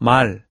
mal.